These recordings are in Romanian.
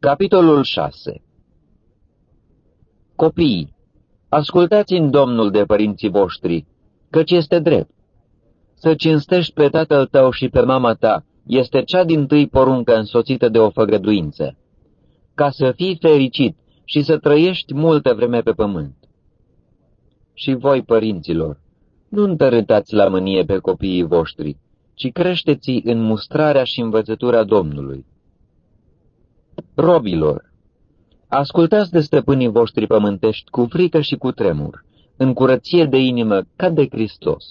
Capitolul 6 Copiii, ascultați în Domnul de părinții voștri, căci este drept. Să cinstești pe tatăl tău și pe mama ta este cea din tâi poruncă însoțită de o făgăduință, ca să fii fericit și să trăiești multă vreme pe pământ. Și voi, părinților, nu întărâtați la mânie pe copiii voștri, ci creșteți în mustrarea și învățătura Domnului. Robilor, ascultați de stăpânii voștri pământești cu frică și cu tremur, în curăție de inimă ca de Hristos.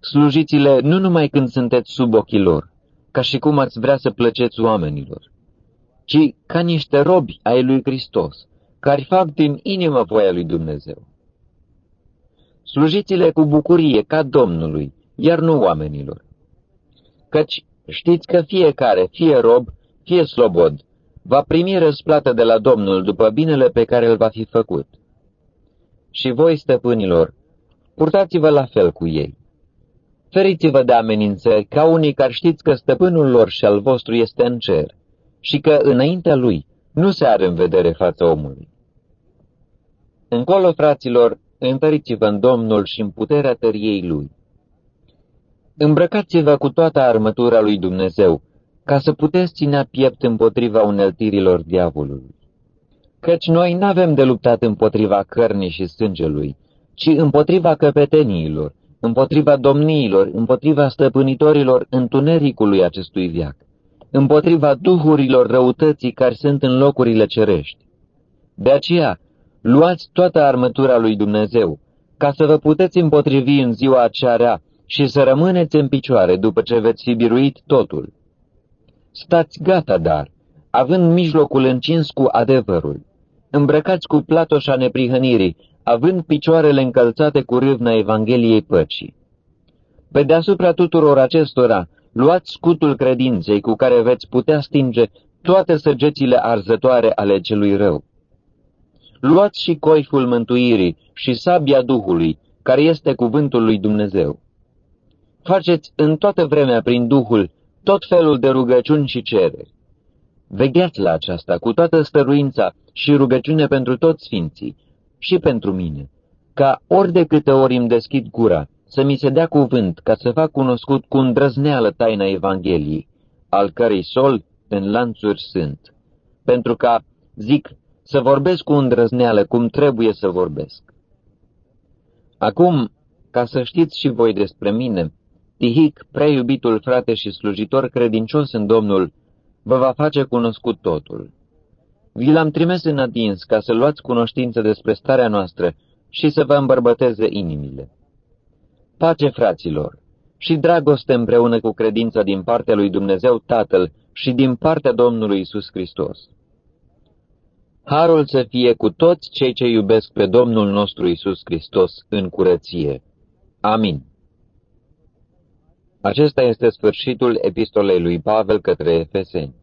Slujiți-le nu numai când sunteți sub ochii lor, ca și cum ați vrea să plăceți oamenilor, ci ca niște robi ai lui Hristos, care fac din inimă voia lui Dumnezeu. Slujiți-le cu bucurie ca Domnului, iar nu oamenilor. Căci știți că fiecare, fie rob, fie slobod, va primi răsplată de la Domnul după binele pe care îl va fi făcut. Și voi, stăpânilor, purtați-vă la fel cu ei. Feriți-vă de amenințări ca unii care știți că stăpânul lor și al vostru este în cer și că înaintea lui nu se are în vedere fața omului. Încolo, fraților, întăriți-vă în Domnul și în puterea tăriei lui. Îmbrăcați-vă cu toată armătura lui Dumnezeu, ca să puteți ținea piept împotriva uneltirilor diavolului. Căci noi n-avem de luptat împotriva cărnii și sângelui, ci împotriva căpeteniilor, împotriva domniilor, împotriva stăpânitorilor întunericului acestui viac, împotriva duhurilor răutății care sunt în locurile cerești. De aceea, luați toată armătura lui Dumnezeu, ca să vă puteți împotrivi în ziua aceea rea și să rămâneți în picioare după ce veți fi biruit totul. Stați gata, dar, având mijlocul încins cu adevărul, îmbrăcați cu platoșa neprihănirii, având picioarele încălțate cu râvna Evangheliei păcii. Pe deasupra tuturor acestora, luați scutul credinței cu care veți putea stinge toate săgețile arzătoare ale celui rău. Luați și coiful mântuirii și sabia Duhului, care este cuvântul lui Dumnezeu. Faceți în toată vremea prin Duhul tot felul de rugăciuni și cereri. Vegheați la aceasta cu toată stăruința și rugăciune pentru toți sfinții și pentru mine, ca ori de câte ori îmi deschid gura, să mi se dea cuvânt ca să fac cunoscut cu îndrăzneală taina Evangheliei, al cărei sol în lanțuri sunt, pentru ca, zic, să vorbesc cu îndrăzneală cum trebuie să vorbesc. Acum, ca să știți și voi despre mine, Tihic, prea iubitul frate și slujitor credincios în Domnul, vă va face cunoscut totul. Vi l-am trimis în adins ca să luați cunoștință despre starea noastră și să vă îmbărbăteze inimile. Pace, fraților, și dragoste împreună cu credința din partea lui Dumnezeu Tatăl și din partea Domnului Isus Hristos. Harul să fie cu toți cei ce iubesc pe Domnul nostru Isus Hristos în curăție. Amin. Acesta este sfârșitul epistolei lui Pavel către Efeseni.